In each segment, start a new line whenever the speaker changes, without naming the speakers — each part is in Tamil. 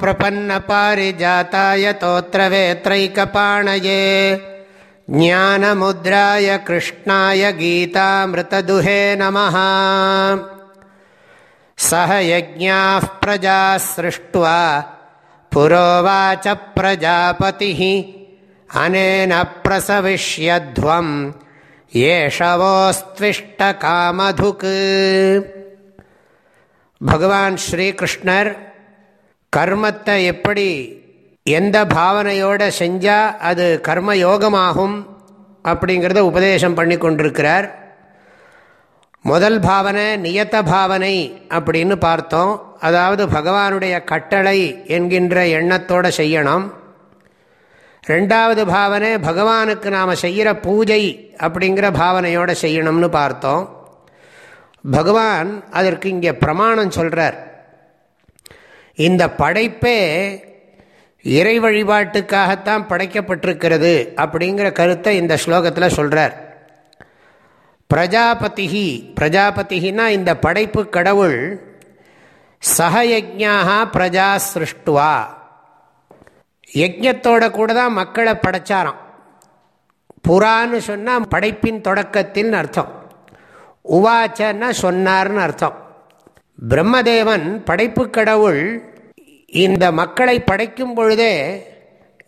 प्रपन्न पारिजाताय तोत्रवेत्रैकपाणये। ज्ञानमुद्राय कृष्णाय गीतामृतदुहे नमः। सह यज्ञाः प्रजा सृष्ट्वा पुरोवाच प्रजापतिः। अनेन प्रसविष्यध्वम् येषवोस्त्विष्टकामधुक्। भगवान् श्रीकृष्णर् கர்மத்தை எப்படி எந்த பாவனையோடு செஞ்சால் அது கர்ம யோகமாகும் அப்படிங்கிறத உபதேசம் பண்ணி கொண்டிருக்கிறார். முதல் பாவனை நியத்த பாவனை அப்படின்னு பார்த்தோம். அதாவது பகவானுடைய கட்டளை என்கின்ற எண்ணத்தோடு செய்யணும். ரெண்டாவது பாவனை பகவானுக்கு நாம் செய்கிற பூஜை அப்படிங்கிற பாவனையோடு செய்யணும்னு பார்த்தோம். பகவான் அதற்கு இங்கே பிரமாணம் சொல்கிறார் இந்த படைப்பே இறை வழிபாட்டுக்காகத்தான் படைக்கப்பட்டிருக்கிறது அப்படிங்கிற கருத்தை இந்த ஸ்லோகத்தில் சொல்கிறார் பிரஜாபதி பிரஜாபதிகினா இந்த படைப்பு கடவுள் சகயஜாக பிரஜா சிருஷ்டுவா. யஜத்தோட கூட தான் மக்களை படைச்சாராம். புறான்னு சொன்னால் படைப்பின் தொடக்கத்தில் அர்த்தம். உவாச்சன்னா சொன்னார்னு அர்த்தம். பிரம்மதேவன் படைப்பு கடவுள். இந்த மக்களை படைக்கும் பொழுதே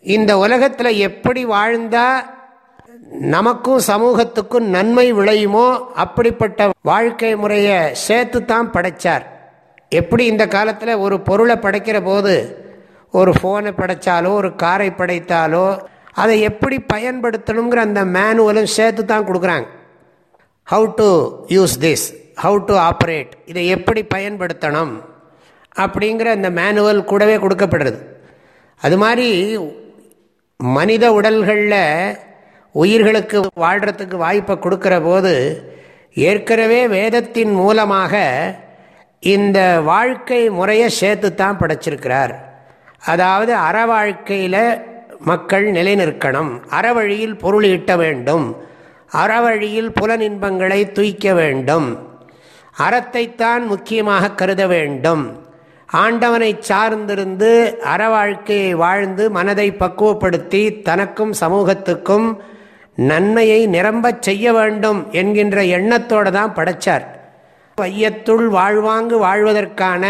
இந்த உலகத்தில் எப்படி வாழ்ந்தால் நமக்கும் சமூகத்துக்கும் நன்மை விளையுமோ அப்படிப்பட்ட வாழ்க்கை முறையை சேர்த்து தான் படைச்சார். எப்படி இந்த காலத்தில் ஒரு பொருளை படைக்கிற போது ஒரு ஃபோனை படைத்தாலோ ஒரு காரை படைத்தாலோ அதை எப்படி பயன்படுத்தணுங்கிற அந்த மேனுவலும் சேர்த்து தான் கொடுக்குறாங்க. How to use this how to operate இதை எப்படி பயன்படுத்தணும்? அப்படிங்கிற அந்த மேனுவல் கூடவே கொடுக்கப்படுறது. அது மாதிரி மனித உடல்களில் உயிர்களுக்கு வாழ்கிறதுக்கு வாய்ப்பை கொடுக்குற போது ஏற்கனவே வேதத்தின் மூலமாக இந்த வாழ்க்கை முறையை சேர்த்து தான் படைச்சிருக்கிறார். அதாவது அற வாழ்க்கையில் மக்கள் நிலைநிற்கணும். அறவழியில் பொருள் ஈட்ட வேண்டும். அறவழியில் புலனின்பங்களை தூய்க்க வேண்டும். அறத்தைத்தான் முக்கியமாக கருத வேண்டும். ஆண்டவனை சார்ந்திருந்து அற வாழ்க்கையை வாழ்ந்து மனதை பக்குவப்படுத்தி தனக்கும் சமூகத்துக்கும் நன்மையை நிரம்பச் செய்ய வேண்டும் என்கின்ற எண்ணத்தோடு தான் படைச்சார். வையத்துள் வாழ்வாங்கு வாழ்வதற்கான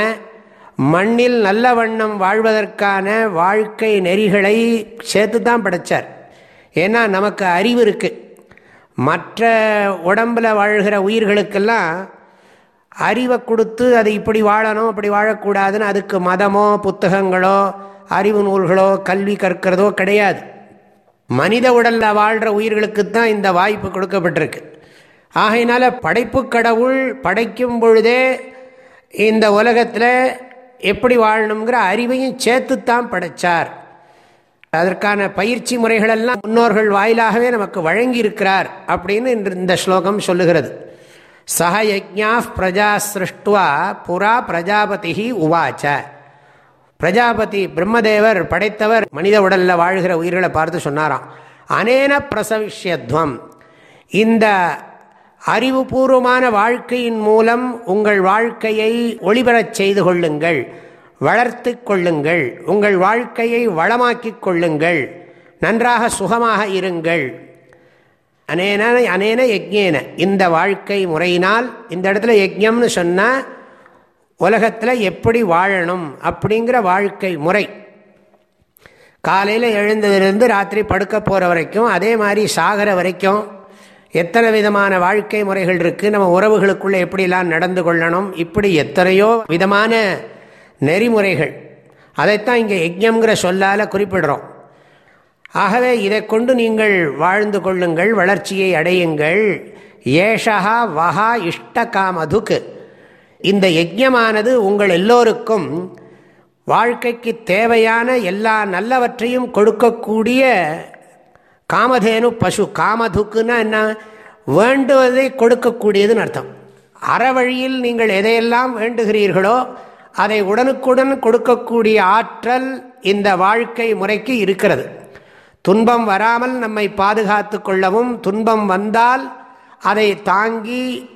மண்ணில் நல்ல வண்ணம் வாழ்வதற்கான வாழ்க்கை நெறிகளை சேர்த்து தான் படைத்தார் ஏன்னா நமக்கு அறிவு இருக்குது மற்ற உடம்பில் வாழ்கிற உயிர்களுக்கெல்லாம் அறிவை கொடுத்து அது இப்படி வாழணும் அப்படி வாழக்கூடாதுன்னு அதுக்கு மதமோ புத்தகங்களோ அறிவு நூல்களோ கல்வி கற்கிறதோ கிடையாது. மனித உடலில் வாழ்கிற உயிர்களுக்கு தான் இந்த வாய்ப்பு கொடுக்கப்பட்டிருக்கு. ஆகையினால படைப்பு கடவுள் படைக்கும் பொழுதே இந்த உலகத்தில் எப்படி வாழணுங்கிற அறிவையும் சேர்த்துத்தான் படைச்சார். அதற்கான பயிற்சி முறைகளெல்லாம் முன்னோர்கள் வாயிலாகவே நமக்கு வழங்கி இருக்கிறார் அப்படின்னு இந்த ஸ்லோகம் சொல்லுகிறது. சக யஜா பிரஜா சிருஷ்டுவா புறா பிரஜாபதி உவாச்ச. பிரஜாபதி பிரம்மதேவர் படைத்தவர் மனித உடலில் வாழ்கிற உயிர்களை பார்த்து சொன்னாராம். அனேன பிரசவிஷ்யத்வம். இந்த அறிவுபூர்வமான வாழ்க்கையின் மூலம் உங்கள் வாழ்க்கையை ஒளிபெறச் செய்து கொள்ளுங்கள். வளர்த்து கொள்ளுங்கள். உங்கள் வாழ்க்கையை வளமாக்கிக் கொள்ளுங்கள். நன்றாக சுகமாக இருங்கள். அனேன அனேன யஜ்யேன இந்த வாழ்க்கை முறையினால் இந்த இடத்துல யஜ்யம்னு சொன்னால் உலகத்தில் எப்படி வாழணும் அப்படிங்கிற வாழ்க்கை முறை. காலையில் எழுந்ததுலேருந்து ராத்திரி படுக்க போகிற வரைக்கும் அதே மாதிரி சாகிற வரைக்கும் எத்தனை விதமான வாழ்க்கை முறைகள் இருக்குது நம்ம உறவுகளுக்குள்ளே எப்படிலாம் நடந்து கொள்ளணும் இப்படி எத்தனையோ விதமான நெறிமுறைகள். அதைத்தான் இங்கே யஜ்யங்கிற சொல்லால் குறிப்பிடுறோம். ஆகவே இதை கொண்டு நீங்கள் வாழ்ந்து கொள்ளுங்கள் வளர்ச்சியை அடையுங்கள். ஏஷா வஹா இஷ்டகாமதுக்கு. இந்த யஜ்யமானது உங்கள் எல்லோருக்கும் வாழ்க்கைக்கு தேவையான எல்லா நல்லவற்றையும் கொடுக்கக்கூடிய காமதேனு பசு. காமதுக்குன்னா என்ன? வேண்டுவதை கொடுக்கக்கூடியதுன்னு அர்த்தம். அறவழியில் நீங்கள் எதையெல்லாம் வேண்டுகிறீர்களோ அதை உடனுக்குடன் கொடுக்கக்கூடிய ஆற்றல் இந்த வாழ்க்கை முறைக்கு இருக்கிறது. துன்பம் வராமல் நம்மை பாதுகாத்து கொள்ளவும் துன்பம் வந்தால் அதை தாங்கி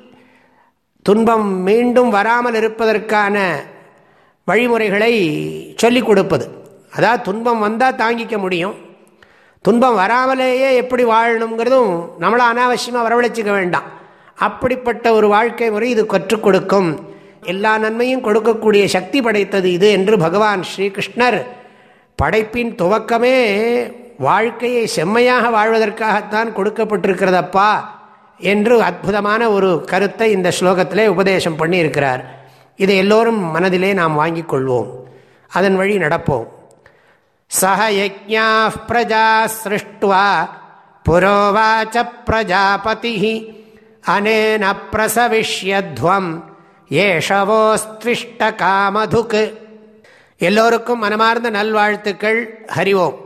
துன்பம் மீண்டும் வராமல் இருப்பதற்கான வழிமுறைகளை சொல்லிக் கொடுப்பது. அதாவது துன்பம் வந்தால் தாங்கிக்க முடியும். துன்பம் வராமலேயே எப்படி வாழணுங்கிறதும் நம்மளை அனாவசியமாக வரவழைச்சிக்க வேண்டாம். அப்படிப்பட்ட ஒரு வாழ்க்கை முறை இது கற்றுக் கொடுக்கும். எல்லா நன்மையும் கொடுக்கக்கூடிய சக்தி படைத்தது இது என்று பகவான் ஸ்ரீகிருஷ்ணர் படைப்பின் துவக்கமே வாழ்க்கையை செம்மையாக வாழ்வதற்காகத்தான் கொடுக்கப்பட்டிருக்கிறதப்பா என்று அற்புதமான ஒரு கருத்தை இந்த ஸ்லோகத்திலே உபதேசம் பண்ணியிருக்கிறார். இதை எல்லோரும் மனதிலே நாம் வாங்கிக் கொள்வோம். அதன் வழி நடப்போம். சக யஜா பிரஜா சிருஷ்டுவா புரோவாச்ச பிரஜாபதி அனேன பிரசவிஷ்யத்வம் ஏஷவோஸ்திஷ்ட காமதுக்கு எல்லோருக்கும் மனமார்ந்த நல்வாழ்த்துக்கள். ஹரிவோம்